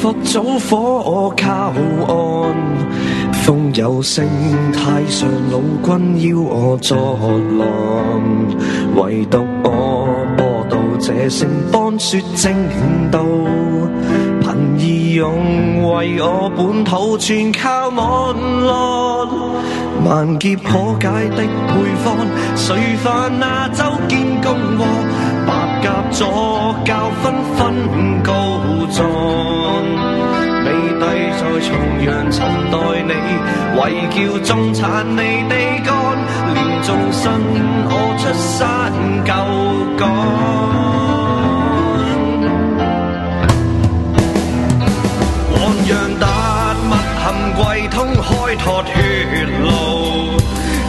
佛祖火我靠岸，风有声，太上老君要我作浪，唯独我播到这声，当说正道，凭易用，为我本土全靠网络，万劫破解的配方，谁犯那周见功祸，白鸽左教纷纷告状。重阳寻待你，为叫众产你地干，连众生我出山救港。黄羊达密含桂通开拓血路，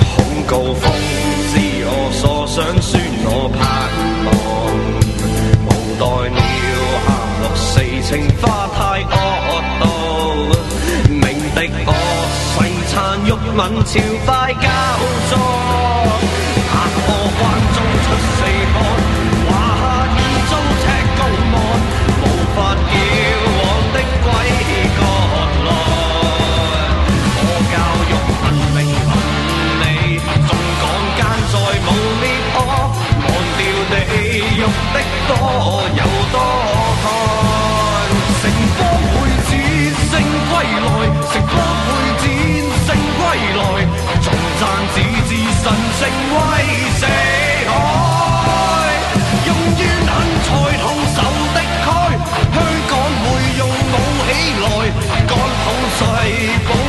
恐告风知我所想，算我盼望。无奈鸟喊落四情花太恶。但欲问朝快交座，南坡关中出四哥，华夏衣租赤公望，无法了往的归国来。我教育文明你，纵讲间再无裂破，忘掉地用的多有多好。神圣威射海，用怨恨才动手的开，香港会用武起来，干倒谁？